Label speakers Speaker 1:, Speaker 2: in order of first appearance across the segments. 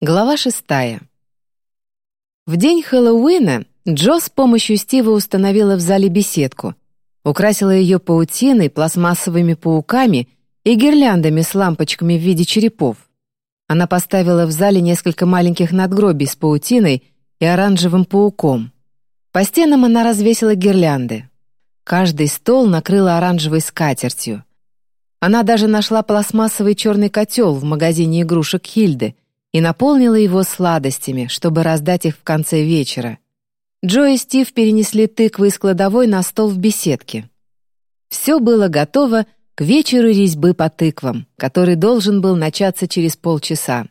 Speaker 1: Глава шестая. В день Хэллоуина Джо с помощью Стива установила в зале беседку, украсила ее паутиной, пластмассовыми пауками и гирляндами с лампочками в виде черепов. Она поставила в зале несколько маленьких надгробий с паутиной и оранжевым пауком. По стенам она развесила гирлянды. Каждый стол накрыла оранжевой скатертью. Она даже нашла пластмассовый черный котел в магазине игрушек Хильды — и наполнила его сладостями, чтобы раздать их в конце вечера. Джо и Стив перенесли тыквы из кладовой на стол в беседке. Все было готово к вечеру резьбы по тыквам, который должен был начаться через полчаса.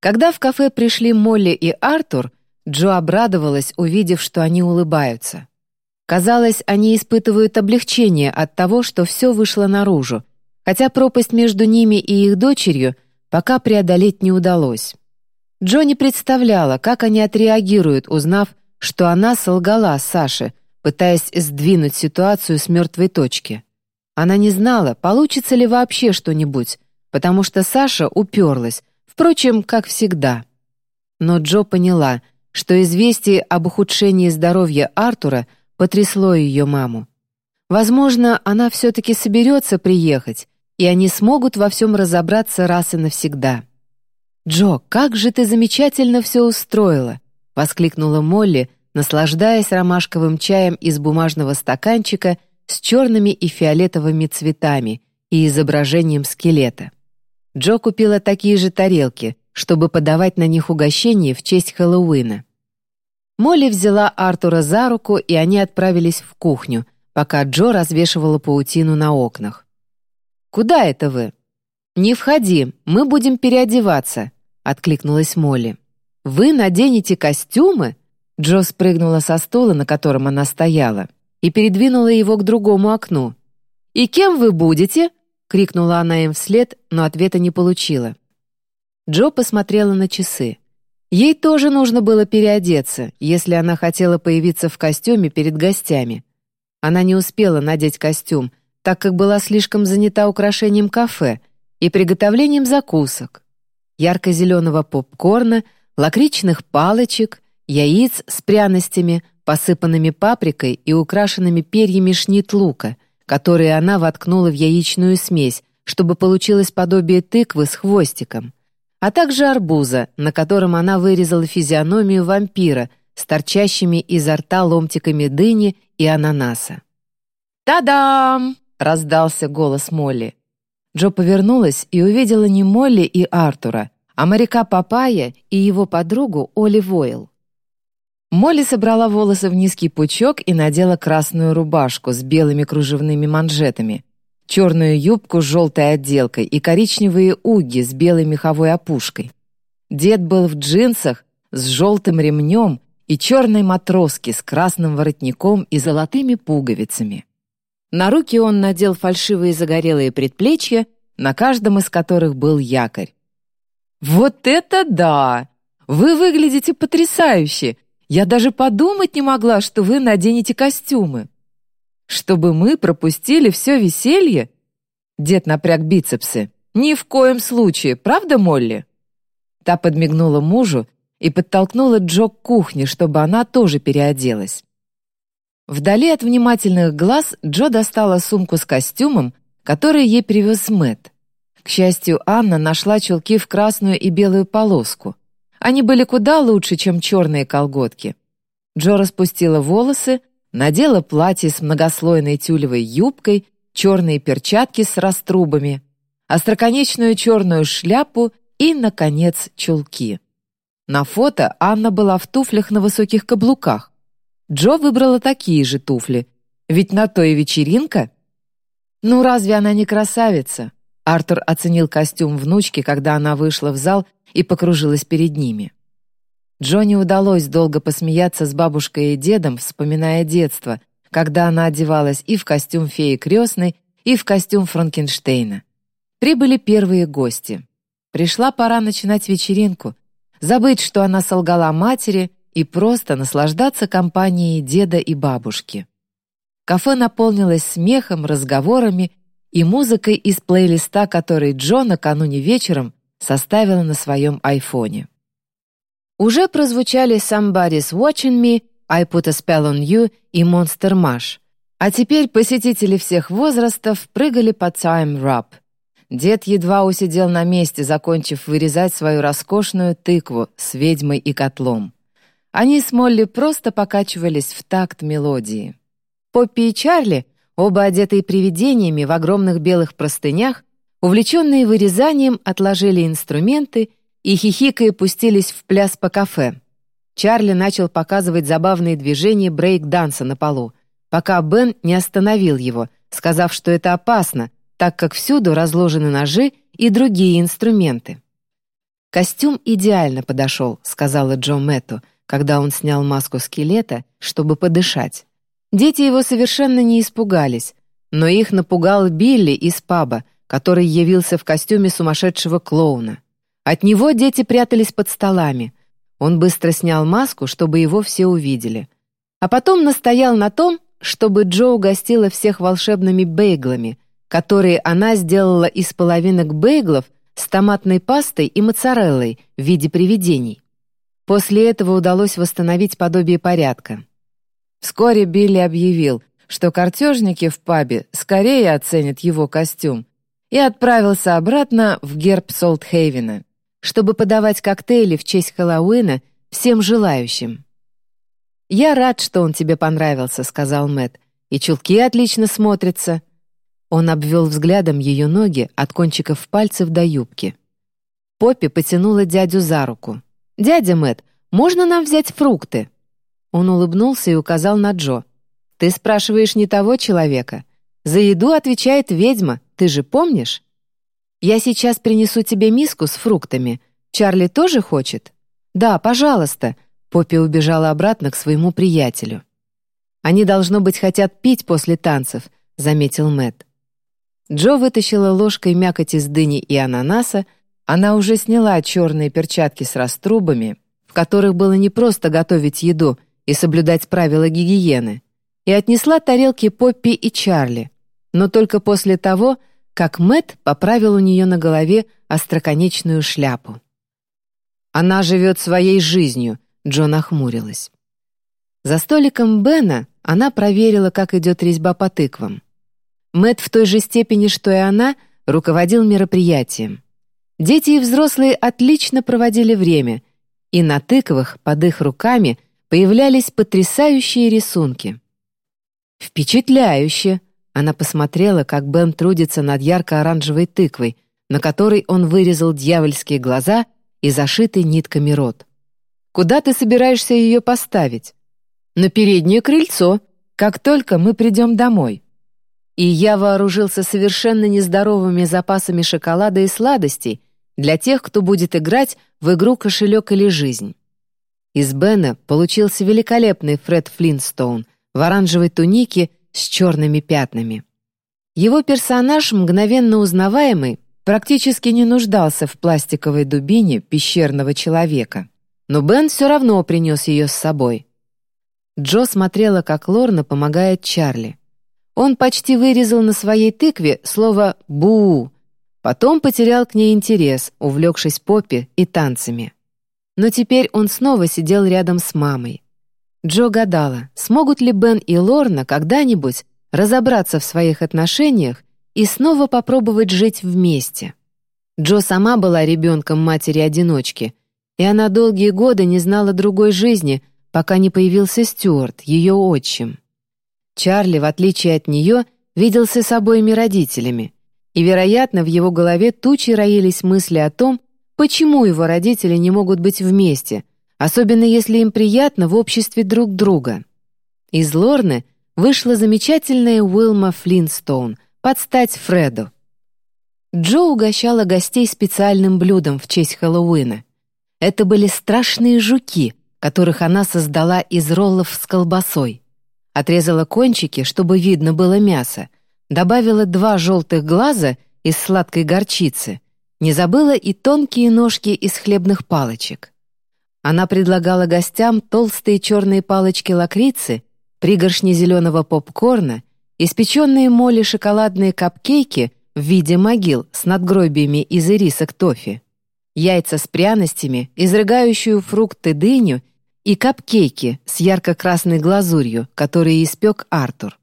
Speaker 1: Когда в кафе пришли Молли и Артур, Джо обрадовалась, увидев, что они улыбаются. Казалось, они испытывают облегчение от того, что все вышло наружу, хотя пропасть между ними и их дочерью — пока преодолеть не удалось. Джонни представляла, как они отреагируют, узнав, что она солгала Саше, пытаясь сдвинуть ситуацию с мертвой точки. Она не знала, получится ли вообще что-нибудь, потому что Саша уперлась, впрочем, как всегда. Но Джо поняла, что известие об ухудшении здоровья Артура потрясло ее маму. Возможно, она все-таки соберется приехать, и они смогут во всем разобраться раз и навсегда. «Джо, как же ты замечательно все устроила!» — воскликнула Молли, наслаждаясь ромашковым чаем из бумажного стаканчика с черными и фиолетовыми цветами и изображением скелета. Джо купила такие же тарелки, чтобы подавать на них угощение в честь Хэллоуина. Молли взяла Артура за руку, и они отправились в кухню, пока Джо развешивала паутину на окнах. «Куда это вы?» «Не входи, мы будем переодеваться», — откликнулась Молли. «Вы наденете костюмы?» Джо спрыгнула со стула, на котором она стояла, и передвинула его к другому окну. «И кем вы будете?» — крикнула она им вслед, но ответа не получила. Джо посмотрела на часы. Ей тоже нужно было переодеться, если она хотела появиться в костюме перед гостями. Она не успела надеть костюм, так как была слишком занята украшением кафе и приготовлением закусок, ярко-зеленого попкорна, лакричных палочек, яиц с пряностями, посыпанными паприкой и украшенными перьями шнит-лука, которые она воткнула в яичную смесь, чтобы получилось подобие тыквы с хвостиком, а также арбуза, на котором она вырезала физиономию вампира с торчащими изо рта ломтиками дыни и ананаса. «Та-дам!» — раздался голос Молли. Джо повернулась и увидела не Молли и Артура, а моряка Папая и его подругу Оли Войл. Молли собрала волосы в низкий пучок и надела красную рубашку с белыми кружевными манжетами, черную юбку с желтой отделкой и коричневые уги с белой меховой опушкой. Дед был в джинсах с желтым ремнем и черной матроске с красным воротником и золотыми пуговицами. На руки он надел фальшивые загорелые предплечья, на каждом из которых был якорь. «Вот это да! Вы выглядите потрясающе! Я даже подумать не могла, что вы наденете костюмы. Чтобы мы пропустили все веселье?» Дед напряг бицепсы. «Ни в коем случае, правда, Молли?» Та подмигнула мужу и подтолкнула Джо к кухне, чтобы она тоже переоделась. Вдали от внимательных глаз Джо достала сумку с костюмом, который ей привез Мэтт. К счастью, Анна нашла чулки в красную и белую полоску. Они были куда лучше, чем черные колготки. Джо распустила волосы, надела платье с многослойной тюлевой юбкой, черные перчатки с раструбами, остроконечную черную шляпу и, наконец, чулки. На фото Анна была в туфлях на высоких каблуках. Джо выбрала такие же туфли, ведь на то и вечеринка. Ну разве она не красавица? Артур оценил костюм внучки, когда она вышла в зал и покружилась перед ними. Джонни удалось долго посмеяться с бабушкой и дедом, вспоминая детство, когда она одевалась и в костюм феи крестной, и в костюм Франкенштейна. Прибыли первые гости. Пришла пора начинать вечеринку, забыть, что она солгала матери, и просто наслаждаться компанией деда и бабушки. Кафе наполнилось смехом, разговорами и музыкой из плейлиста, который Джо накануне вечером составила на своем айфоне. Уже прозвучали «Somebody's Watching Me», «I Put a Spell on You» и «Monster Mash», а теперь посетители всех возрастов прыгали по «Time Rap». Дед едва усидел на месте, закончив вырезать свою роскошную тыкву с ведьмой и котлом. Они с Молли просто покачивались в такт мелодии. Поппи и Чарли, оба одетые привидениями в огромных белых простынях, увлеченные вырезанием, отложили инструменты и, хихикая, пустились в пляс по кафе. Чарли начал показывать забавные движения брейк-данса на полу, пока Бен не остановил его, сказав, что это опасно, так как всюду разложены ножи и другие инструменты. «Костюм идеально подошел», — сказала Джо Мэтту, когда он снял маску скелета, чтобы подышать. Дети его совершенно не испугались, но их напугал Билли из паба, который явился в костюме сумасшедшего клоуна. От него дети прятались под столами. Он быстро снял маску, чтобы его все увидели. А потом настоял на том, чтобы Джо угостила всех волшебными бейглами, которые она сделала из половинок бейглов с томатной пастой и моцареллой в виде привидений. После этого удалось восстановить подобие порядка. Вскоре Билли объявил, что картежники в пабе скорее оценят его костюм, и отправился обратно в герб Солтхейвена чтобы подавать коктейли в честь Хэллоуина всем желающим. «Я рад, что он тебе понравился», — сказал Мэт. «И чулки отлично смотрятся». Он обвел взглядом ее ноги от кончиков пальцев до юбки. Поппи потянула дядю за руку. «Дядя Мэт, можно нам взять фрукты?» Он улыбнулся и указал на Джо. «Ты спрашиваешь не того человека. За еду отвечает ведьма, ты же помнишь?» «Я сейчас принесу тебе миску с фруктами. Чарли тоже хочет?» «Да, пожалуйста», — Поппи убежала обратно к своему приятелю. «Они, должно быть, хотят пить после танцев», — заметил Мэт. Джо вытащила ложкой мякоть из дыни и ананаса, она уже сняла черные перчатки с раструбами, в которых было не просто готовить еду и соблюдать правила гигиены, и отнесла тарелки Поппи и Чарли, но только после того, как Мэт поправил у нее на голове остроконечную шляпу. «Она живет своей жизнью», — Джон охмурилась. За столиком Бена она проверила, как идет резьба по тыквам. Мэт в той же степени, что и она, руководил мероприятием. Дети и взрослые отлично проводили время, и на тыквах под их руками появлялись потрясающие рисунки. «Впечатляюще!» Она посмотрела, как Бен трудится над ярко-оранжевой тыквой, на которой он вырезал дьявольские глаза и зашитый нитками рот. «Куда ты собираешься ее поставить?» «На переднее крыльцо, как только мы придем домой». И я вооружился совершенно нездоровыми запасами шоколада и сладостей для тех, кто будет играть в игру «Кошелек или жизнь». Из Бена получился великолепный Фред Флинстоун в оранжевой тунике с черными пятнами. Его персонаж, мгновенно узнаваемый, практически не нуждался в пластиковой дубине пещерного человека. Но Бен все равно принес ее с собой. Джо смотрела, как Лорна помогает Чарли. Он почти вырезал на своей тыкве слово «бу», потом потерял к ней интерес, увлекшись поппи и танцами. Но теперь он снова сидел рядом с мамой. Джо гадала, смогут ли Бен и Лорна когда-нибудь разобраться в своих отношениях и снова попробовать жить вместе. Джо сама была ребенком матери-одиночки, и она долгие годы не знала другой жизни, пока не появился Стюарт, ее отчим. Чарли, в отличие от нее, виделся с обоими родителями, и, вероятно, в его голове тучи роились мысли о том, почему его родители не могут быть вместе, особенно если им приятно в обществе друг друга. Из Лорны вышла замечательная Уилма Флинстоун под стать Фреду. Джо угощала гостей специальным блюдом в честь Хэллоуина. Это были страшные жуки, которых она создала из роллов с колбасой. Отрезала кончики, чтобы видно было мясо, добавила два желтых глаза из сладкой горчицы, не забыла и тонкие ножки из хлебных палочек. Она предлагала гостям толстые черные палочки лакрицы, пригоршни зеленого попкорна, испеченные моли шоколадные капкейки в виде могил с надгробиями из ирисок тофи. яйца с пряностями, изрыгающую фрукты дыню и капкейки с ярко-красной глазурью, которые испек Артур.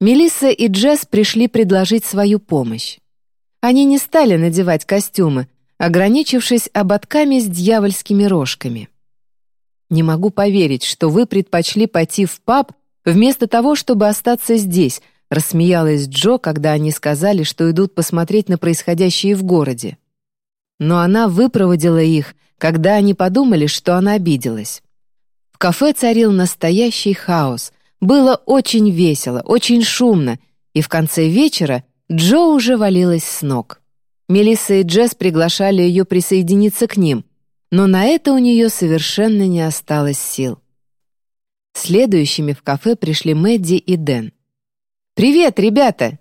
Speaker 1: Мелисса и Джесс пришли предложить свою помощь. Они не стали надевать костюмы, ограничившись ободками с дьявольскими рожками. «Не могу поверить, что вы предпочли пойти в паб вместо того, чтобы остаться здесь», рассмеялась Джо, когда они сказали, что идут посмотреть на происходящее в городе. Но она выпроводила их, когда они подумали, что она обиделась. В кафе царил настоящий хаос. Было очень весело, очень шумно, и в конце вечера Джо уже валилась с ног. Мелисса и Джесс приглашали ее присоединиться к ним, но на это у нее совершенно не осталось сил. Следующими в кафе пришли Мэдди и Дэн. «Привет, ребята!»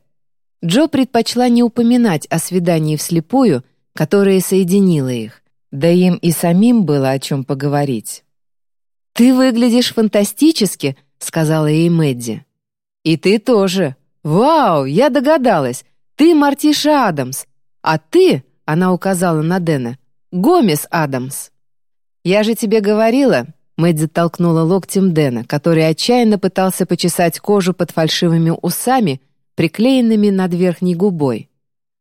Speaker 1: Джо предпочла не упоминать о свидании вслепую, которое соединило их, да им и самим было о чем поговорить. «Ты выглядишь фантастически», — сказала ей Мэдди. «И ты тоже. Вау, я догадалась. Ты Мартиша Адамс, а ты, она указала на Дэна, Гомес Адамс. Я же тебе говорила, Мэдди толкнула локтем Дэна, который отчаянно пытался почесать кожу под фальшивыми усами, приклеенными над верхней губой.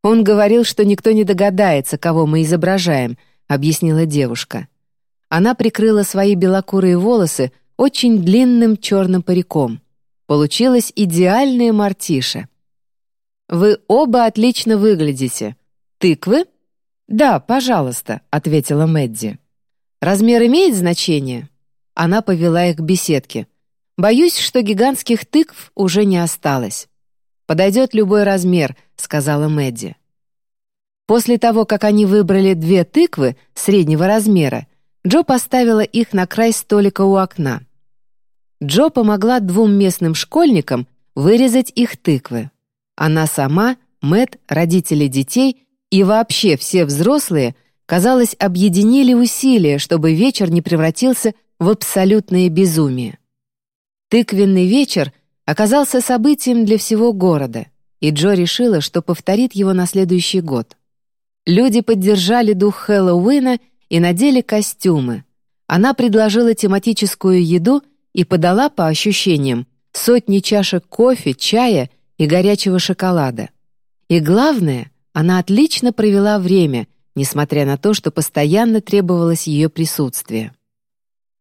Speaker 1: Он говорил, что никто не догадается, кого мы изображаем, объяснила девушка. Она прикрыла свои белокурые волосы очень длинным черным париком. Получилась идеальная мартиша. «Вы оба отлично выглядите», «Тыквы?» «Да, пожалуйста», — ответила Мэдди. «Размер имеет значение?» Она повела их к беседке. «Боюсь, что гигантских тыкв уже не осталось». «Подойдет любой размер», — сказала Мэдди. После того, как они выбрали две тыквы среднего размера, Джо поставила их на край столика у окна. Джо помогла двум местным школьникам вырезать их тыквы. Она сама, Мэт, родители детей и вообще все взрослые, казалось, объединили усилия, чтобы вечер не превратился в абсолютное безумие. Тыквенный вечер оказался событием для всего города, и Джо решила, что повторит его на следующий год. Люди поддержали дух Хэллоуина и надели костюмы. Она предложила тематическую еду и подала, по ощущениям, сотни чашек кофе, чая и горячего шоколада. И главное — она отлично провела время, несмотря на то, что постоянно требовалось ее присутствие.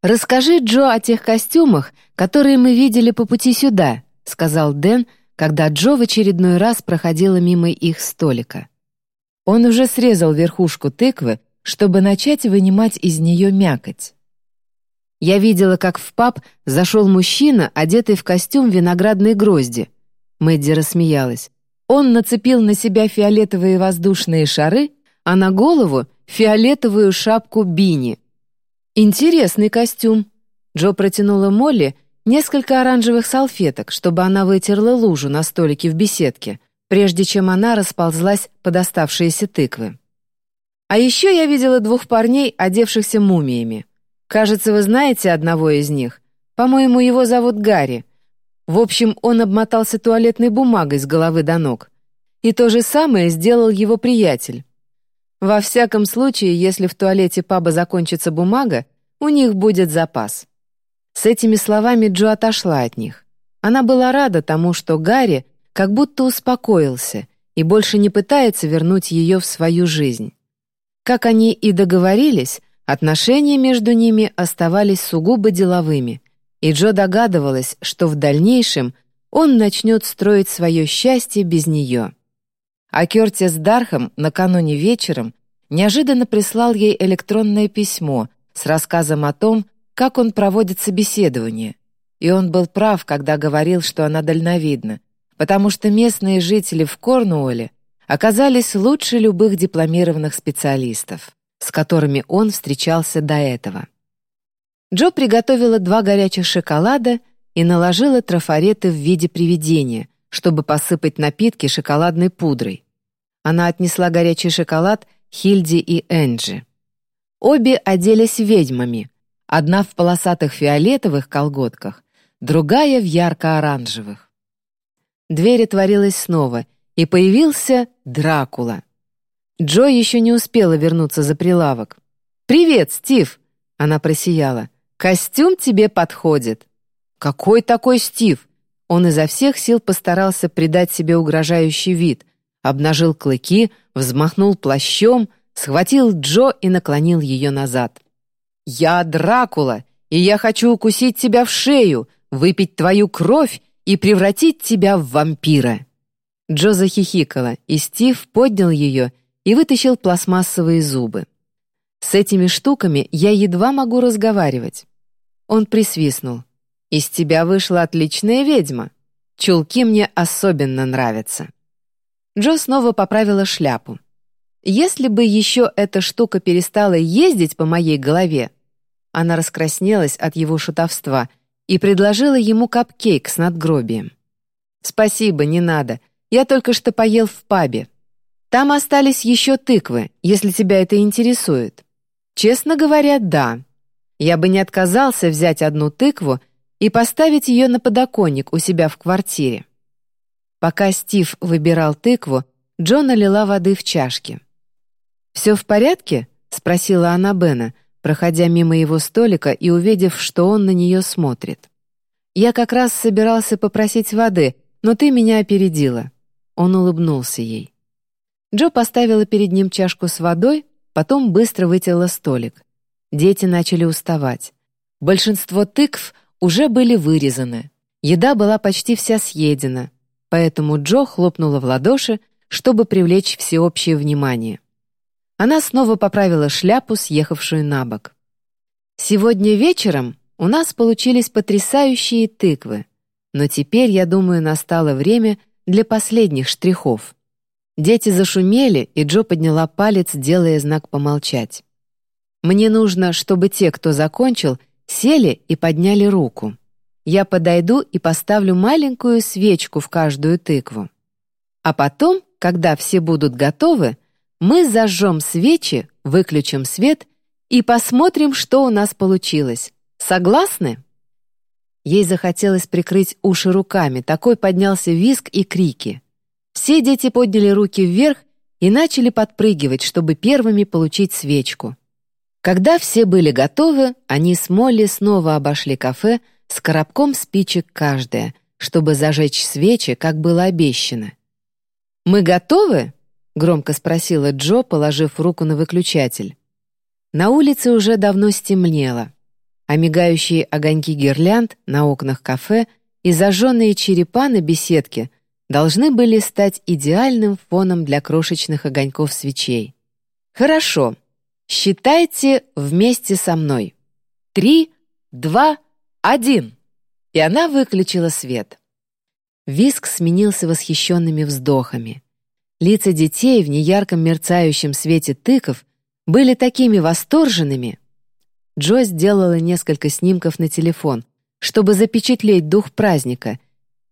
Speaker 1: «Расскажи, Джо, о тех костюмах, которые мы видели по пути сюда», сказал Дэн, когда Джо в очередной раз проходила мимо их столика. Он уже срезал верхушку тыквы, чтобы начать вынимать из нее мякоть. Я видела, как в паб зашел мужчина, одетый в костюм виноградной грозди. Мэдди рассмеялась. Он нацепил на себя фиолетовые воздушные шары, а на голову — фиолетовую шапку бини. «Интересный костюм». Джо протянула Молли несколько оранжевых салфеток, чтобы она вытерла лужу на столике в беседке, прежде чем она расползлась под оставшиеся тыквы. А еще я видела двух парней, одевшихся мумиями. Кажется, вы знаете одного из них. По-моему, его зовут Гарри. В общем, он обмотался туалетной бумагой с головы до ног. И то же самое сделал его приятель. Во всяком случае, если в туалете паба закончится бумага, у них будет запас. С этими словами Джо отошла от них. Она была рада тому, что Гарри как будто успокоился и больше не пытается вернуть ее в свою жизнь. Как они и договорились, отношения между ними оставались сугубо деловыми — и Джо догадывалась, что в дальнейшем он начнет строить свое счастье без нее. А Кертис Дархам накануне вечером неожиданно прислал ей электронное письмо с рассказом о том, как он проводит собеседование. И он был прав, когда говорил, что она дальновидна, потому что местные жители в Корнуолле оказались лучше любых дипломированных специалистов, с которыми он встречался до этого. Джо приготовила два горячих шоколада и наложила трафареты в виде привидения, чтобы посыпать напитки шоколадной пудрой. Она отнесла горячий шоколад Хильде и Энджи. Обе оделись ведьмами, одна в полосатых фиолетовых колготках, другая в ярко-оранжевых. Дверь отворилась снова, и появился Дракула. Джо еще не успела вернуться за прилавок. «Привет, Стив!» — она просияла. «Костюм тебе подходит». «Какой такой Стив?» Он изо всех сил постарался придать себе угрожающий вид, обнажил клыки, взмахнул плащом, схватил Джо и наклонил ее назад. «Я Дракула, и я хочу укусить тебя в шею, выпить твою кровь и превратить тебя в вампира». Джо захихикала, и Стив поднял ее и вытащил пластмассовые зубы. «С этими штуками я едва могу разговаривать». Он присвистнул. «Из тебя вышла отличная ведьма. Чулки мне особенно нравятся». Джо снова поправила шляпу. «Если бы еще эта штука перестала ездить по моей голове...» Она раскраснелась от его шутовства и предложила ему капкейк с надгробием. «Спасибо, не надо. Я только что поел в пабе. Там остались еще тыквы, если тебя это интересует. Честно говоря, да. Я бы не отказался взять одну тыкву и поставить ее на подоконник у себя в квартире. Пока Стив выбирал тыкву, Джон налила воды в чашки. «Все в порядке?» — спросила она Бена, проходя мимо его столика и увидев, что он на нее смотрит. «Я как раз собирался попросить воды, но ты меня опередила». Он улыбнулся ей. Джо поставила перед ним чашку с водой, потом быстро вытерла столик. Дети начали уставать. Большинство тыкв уже были вырезаны. Еда была почти вся съедена, поэтому Джо хлопнула в ладоши, чтобы привлечь всеобщее внимание. Она снова поправила шляпу, съехавшую на бок. «Сегодня вечером у нас получились потрясающие тыквы, но теперь, я думаю, настало время для последних штрихов. Дети зашумели, и Джо подняла палец, делая знак помолчать. «Мне нужно, чтобы те, кто закончил, сели и подняли руку. Я подойду и поставлю маленькую свечку в каждую тыкву. А потом, когда все будут готовы, мы зажжем свечи, выключим свет и посмотрим, что у нас получилось. Согласны?» Ей захотелось прикрыть уши руками, такой поднялся визг и крики. Все дети подняли руки вверх и начали подпрыгивать, чтобы первыми получить свечку. Когда все были готовы, они с Молли снова обошли кафе с коробком спичек каждая, чтобы зажечь свечи, как было обещано. «Мы готовы?» — громко спросила Джо, положив руку на выключатель. На улице уже давно стемнело а мигающие огоньки гирлянд на окнах кафе и зажженные черепа на беседке должны были стать идеальным фоном для крошечных огоньков свечей. «Хорошо. Считайте вместе со мной. Три, два, один!» И она выключила свет. Виск сменился восхищенными вздохами. Лица детей в неярком мерцающем свете тыков были такими восторженными, Джо сделала несколько снимков на телефон, чтобы запечатлеть дух праздника,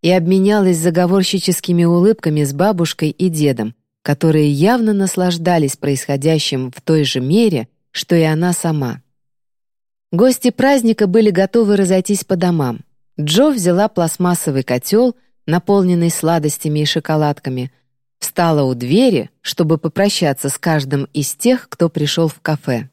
Speaker 1: и обменялась заговорщическими улыбками с бабушкой и дедом, которые явно наслаждались происходящим в той же мере, что и она сама. Гости праздника были готовы разойтись по домам. Джо взяла пластмассовый котел, наполненный сладостями и шоколадками, встала у двери, чтобы попрощаться с каждым из тех, кто пришел в кафе.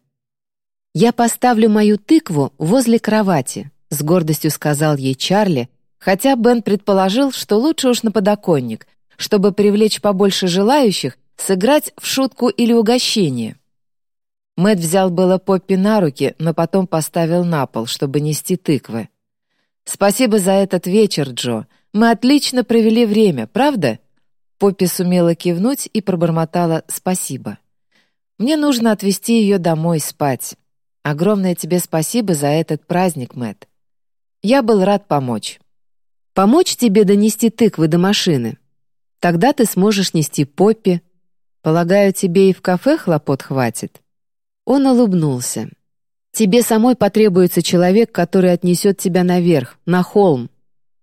Speaker 1: «Я поставлю мою тыкву возле кровати», — с гордостью сказал ей Чарли, хотя Бен предположил, что лучше уж на подоконник, чтобы привлечь побольше желающих сыграть в шутку или угощение. Мэт взял было Поппи на руки, но потом поставил на пол, чтобы нести тыквы. «Спасибо за этот вечер, Джо. Мы отлично провели время, правда?» Поппи сумела кивнуть и пробормотала «спасибо». «Мне нужно отвезти ее домой спать. Огромное тебе спасибо за этот праздник, Мэт. Я был рад помочь. Помочь тебе донести тыквы до машины. Тогда ты сможешь нести Поппи. Полагаю, тебе и в кафе хлопот хватит». Он улыбнулся. «Тебе самой потребуется человек, который отнесет тебя наверх, на холм.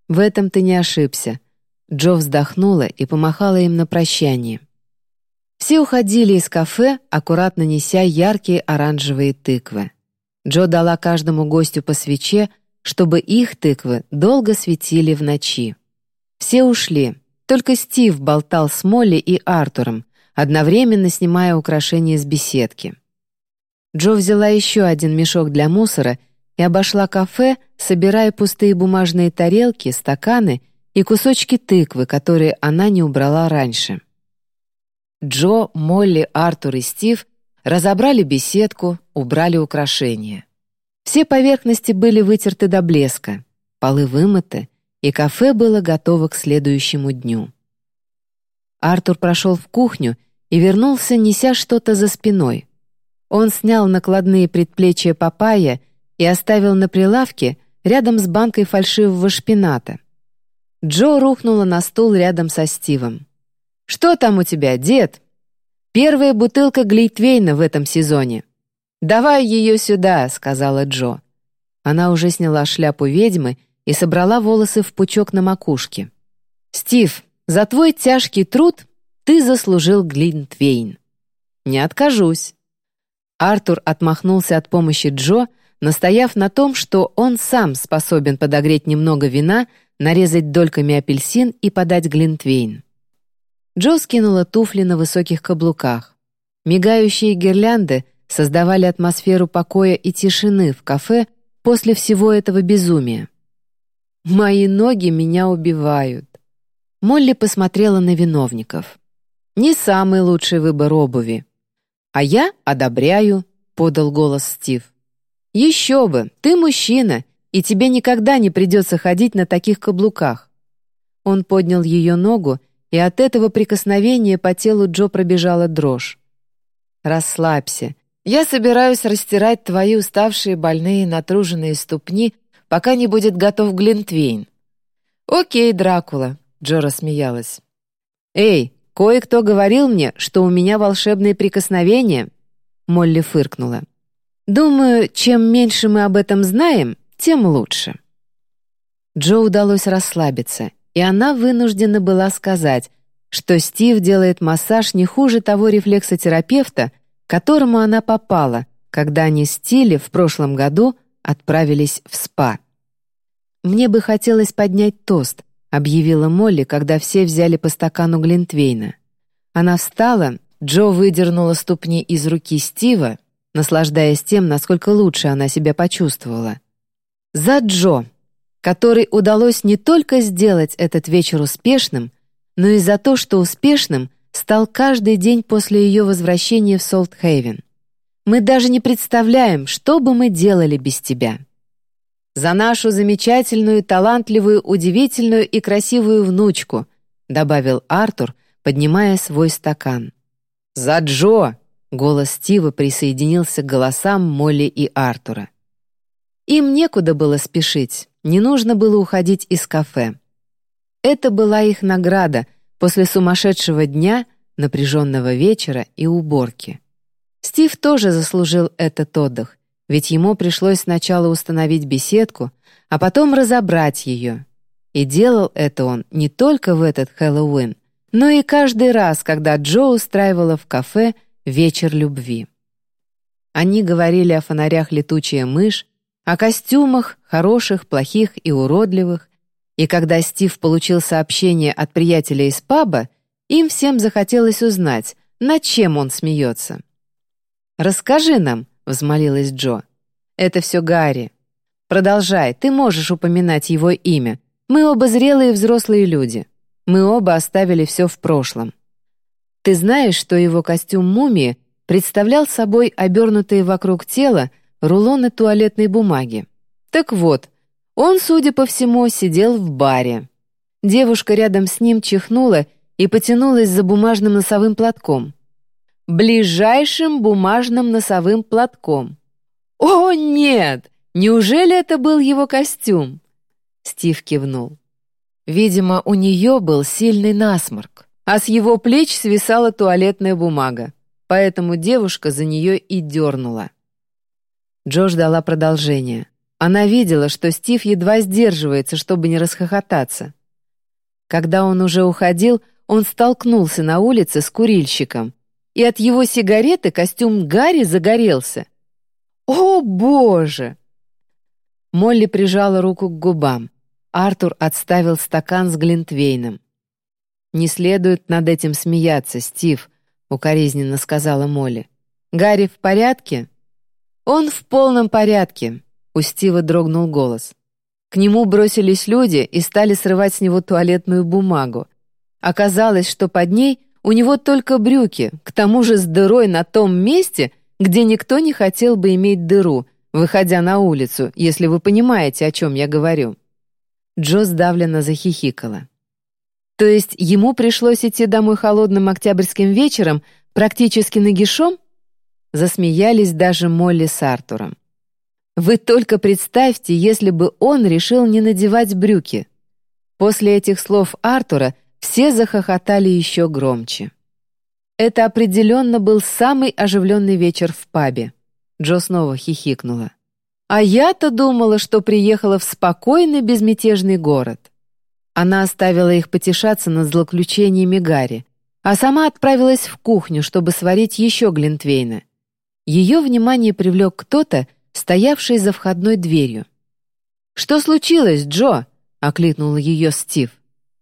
Speaker 1: В этом ты не ошибся». Джо вздохнула и помахала им на прощание. Все уходили из кафе, аккуратно неся яркие оранжевые тыквы. Джо дала каждому гостю по свече, чтобы их тыквы долго светили в ночи. Все ушли, только Стив болтал с Молли и Артуром, одновременно снимая украшения с беседки. Джо взяла еще один мешок для мусора и обошла кафе, собирая пустые бумажные тарелки, стаканы и кусочки тыквы, которые она не убрала раньше. Джо, Молли, Артур и Стив разобрали беседку, убрали украшения. Все поверхности были вытерты до блеска, полы вымыты, и кафе было готово к следующему дню. Артур прошел в кухню и вернулся, неся что-то за спиной. Он снял накладные предплечья папайя и оставил на прилавке рядом с банкой фальшивого шпината. Джо рухнула на стул рядом со Стивом. «Что там у тебя, дед?» «Первая бутылка глейтвейна в этом сезоне». «Давай ее сюда», — сказала Джо. Она уже сняла шляпу ведьмы и собрала волосы в пучок на макушке. «Стив, за твой тяжкий труд ты заслужил глинтвейн». «Не откажусь». Артур отмахнулся от помощи Джо, настояв на том, что он сам способен подогреть немного вина, нарезать дольками апельсин и подать глинтвейн. Джо скинула туфли на высоких каблуках. Мигающие гирлянды создавали атмосферу покоя и тишины в кафе после всего этого безумия. «Мои ноги меня убивают». Молли посмотрела на виновников. «Не самый лучший выбор обуви». «А я одобряю», — подал голос Стив. «Еще бы, ты мужчина, и тебе никогда не придется ходить на таких каблуках». Он поднял ее ногу, и от этого прикосновения по телу Джо пробежала дрожь. «Расслабься. Я собираюсь растирать твои уставшие, больные, натруженные ступни, пока не будет готов Глинтвейн». «Окей, Дракула», — Джо рассмеялась. «Эй, кое-кто говорил мне, что у меня волшебные прикосновения», — Молли фыркнула. Думаю, чем меньше мы об этом знаем, тем лучше. Джо удалось расслабиться, и она вынуждена была сказать, что Стив делает массаж не хуже того рефлексотерапевта, которому она попала, когда они с Тилли в прошлом году отправились в спа. «Мне бы хотелось поднять тост», — объявила Молли, когда все взяли по стакану Глинтвейна. Она встала, Джо выдернула ступни из руки Стива наслаждаясь тем, насколько лучше она себя почувствовала. За Джо, который удалось не только сделать этот вечер успешным, но и за то, что успешным стал каждый день после ее возвращения в Солт-Хейвен. Мы даже не представляем, что бы мы делали без тебя. За нашу замечательную, талантливую, удивительную и красивую внучку, добавил Артур, поднимая свой стакан. За Джо, Голос Стива присоединился к голосам Молли и Артура. Им некуда было спешить, не нужно было уходить из кафе. Это была их награда после сумасшедшего дня, напряженного вечера и уборки. Стив тоже заслужил этот отдых, ведь ему пришлось сначала установить беседку, а потом разобрать ее. И делал это он не только в этот Хэллоуин, но и каждый раз, когда Джо устраивала в кафе «Вечер любви». Они говорили о фонарях «Летучая мышь», о костюмах, хороших, плохих и уродливых, и когда Стив получил сообщение от приятеля из паба, им всем захотелось узнать, над чем он смеется. «Расскажи нам», — взмолилась Джо. «Это все Гарри. Продолжай, ты можешь упоминать его имя. Мы оба зрелые взрослые люди. Мы оба оставили все в прошлом. Ты знаешь, что его костюм мумии представлял собой обернутые вокруг тела рулоны туалетной бумаги. Так вот, он, судя по всему, сидел в баре. Девушка рядом с ним чихнула и потянулась за бумажным носовым платком. Ближайшим бумажным носовым платком. «О, нет! Неужели это был его костюм?» Стив кивнул. Видимо, у нее был сильный насморк а с его плеч свисала туалетная бумага, поэтому девушка за нее и дернула. Джо ждала продолжения. Она видела, что Стив едва сдерживается, чтобы не расхохотаться. Когда он уже уходил, он столкнулся на улице с курильщиком, и от его сигареты костюм Гарри загорелся. «О, боже!» Молли прижала руку к губам. Артур отставил стакан с Глинтвейном. «Не следует над этим смеяться, Стив», — укоризненно сказала Молли. «Гарри в порядке?» «Он в полном порядке», — у Стива дрогнул голос. К нему бросились люди и стали срывать с него туалетную бумагу. Оказалось, что под ней у него только брюки, к тому же с дырой на том месте, где никто не хотел бы иметь дыру, выходя на улицу, если вы понимаете, о чем я говорю. Джо сдавленно захихикала. То есть ему пришлось идти домой холодным октябрьским вечером, практически нагишом? Засмеялись даже Молли с Артуром. Вы только представьте, если бы он решил не надевать брюки. После этих слов Артура все захохотали еще громче. Это определенно был самый оживленный вечер в пабе. Джо снова хихикнула. А я-то думала, что приехала в спокойный, безмятежный город. Она оставила их потешаться над злоключениями Гарри, а сама отправилась в кухню, чтобы сварить еще глинтвейна. Ее внимание привлек кто-то, стоявший за входной дверью. «Что случилось, Джо?» — окликнул ее Стив.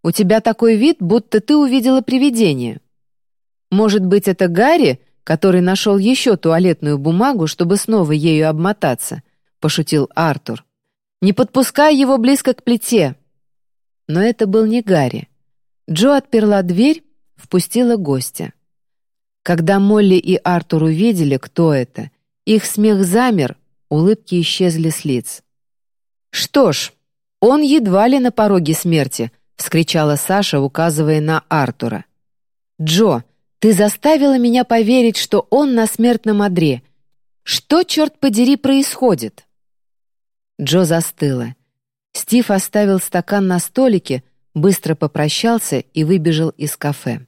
Speaker 1: «У тебя такой вид, будто ты увидела привидение». «Может быть, это Гарри, который нашел еще туалетную бумагу, чтобы снова ею обмотаться?» пошутил Артур. «Не подпускай его близко к плите!» Но это был не Гарри. Джо отперла дверь, впустила гостя. Когда Молли и Артур увидели, кто это, их смех замер, улыбки исчезли с лиц. «Что ж, он едва ли на пороге смерти», — вскричала Саша, указывая на Артура. «Джо, ты заставила меня поверить, что он на смертном одре. Что, черт подери, происходит?» Джо застыла. Стив оставил стакан на столике, быстро попрощался и выбежал из кафе.